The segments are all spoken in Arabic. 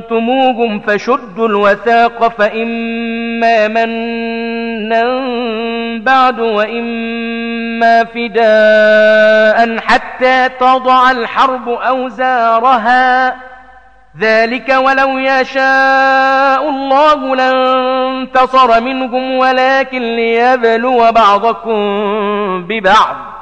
فَكُنْتُمُوهُمْ فَشُدُّوا الْوَثَاقَ فَإِمَّا مَنًّا بَعْدُ وَإِمَّا فِدَاءً حَتَّى تَضَعَ الْحَرْبُ أَوْزَارَهَا. ذَلِكَ وَلَوْ يَشَاءُ اللَّهُ لَانْتَصَرَ مِنْهُمْ وَلَكِنْ لِيَبْلُوَ بَعْضَكُمْ بِبَعْضٍ.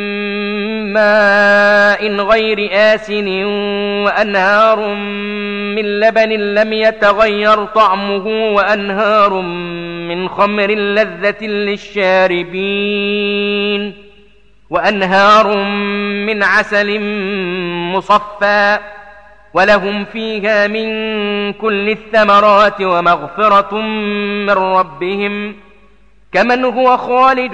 ماء غير آسن وأنهار من لبن لم يتغير طعمه وأنهار من خمر لذة للشاربين وأنهار من عسل مصفى ولهم فيها من كل الثمرات ومغفرة من ربهم كمن هو خالد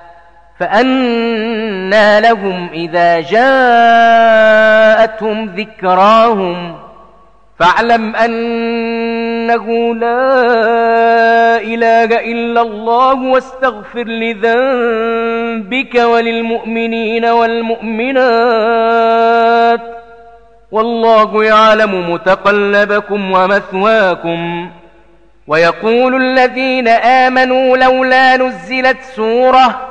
فأنا لهم إذا جاءتهم ذكراهم فاعلم أنه لا إله إلا الله واستغفر لذنبك وللمؤمنين والمؤمنات والله يعلم متقلبكم ومثواكم ويقول الذين آمنوا لولا نزلت سورة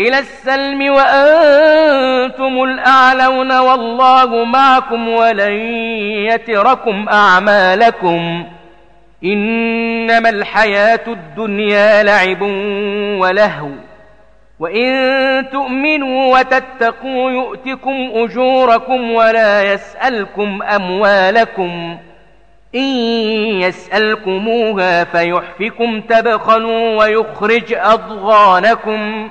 إلى السلم وأنتم الأعلون والله معكم ولن يتركم أعمالكم إنما الحياة الدنيا لعب ولهو وإن تؤمنوا وتتقوا يؤتكم أجوركم ولا يسألكم أموالكم إن يسألكموها فيحفكم تبخلوا ويخرج أضغانكم